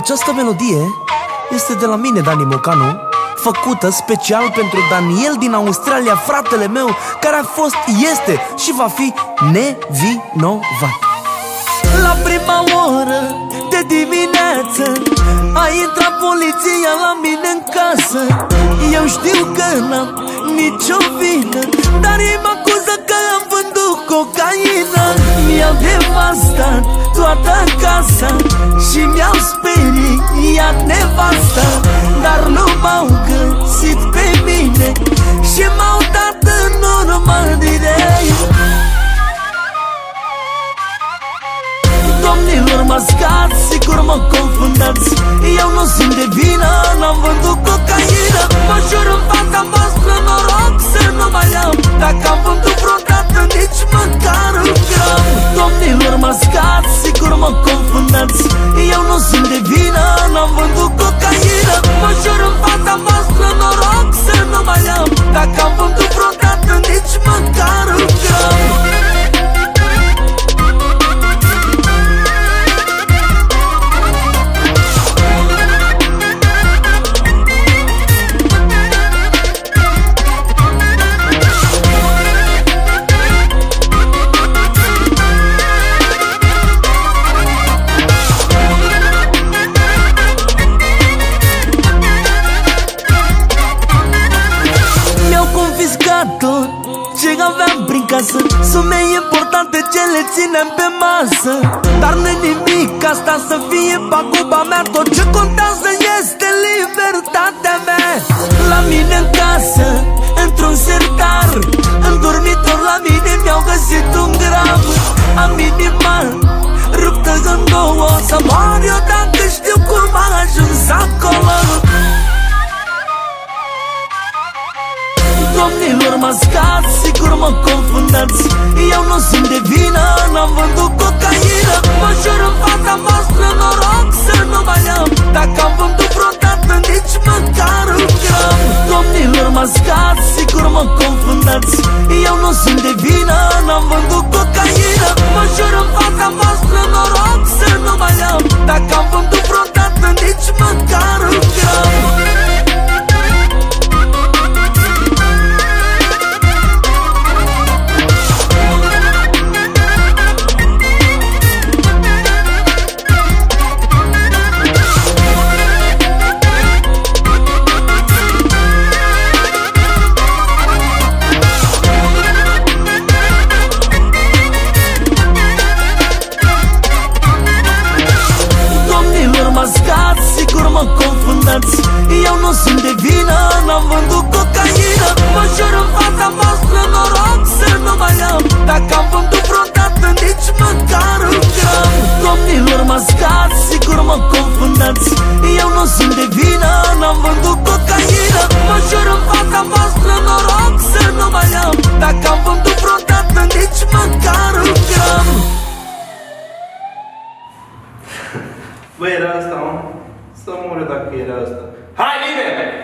Această melodie este de la mine, Dani Mocanu Făcută special pentru Daniel din Australia, fratele meu Care a fost, este și va fi nevinovat. La prima oră de dimineață A intrat poliția la mine în casă. Eu știu că n-am nicio vină Dar ei mă acuză că am vândut cocaină. Mi-au mascați, sigur mă confundați. Eu nu sunt de vină, confiscat tot ce aveam prin casă Sume importante ce le ținem pe masă. Dar nu nimic asta să fie paguba mea Tot ce contează este libertatea mea. La mine în casă, într-un sertar Domnilor mascați, sigur mă confundați. Eu nu sunt de vină, n-am vândut cocaină. Mă jur în fața voastră, noroc să nu mai am. Dacă am vândut vreodată, nici măcar un gram Domnilor mascați, sigur mă confundați. Eu nu sunt de vină, n-am vândut cocaină. Mă jur în fața voastră, noroc să nu mai am. Dacă am vândut vreodată, nici măcar Eu nu sunt de vină, n-am vândut cocaină. Mă jur în fața voastră, noroc să nu mai am. Dacă am vândut vreodată, nici măcar un gram Domnilor mascați, sigur mă confundați. Eu nu sunt de vină, n-am vândut cocaină. Mă jur în fața voastră, noroc să nu mai am. Dacă am vândut vreodată, nici măcar un gram Bă, era asta, mă? Să mă dacă era asta. Amen.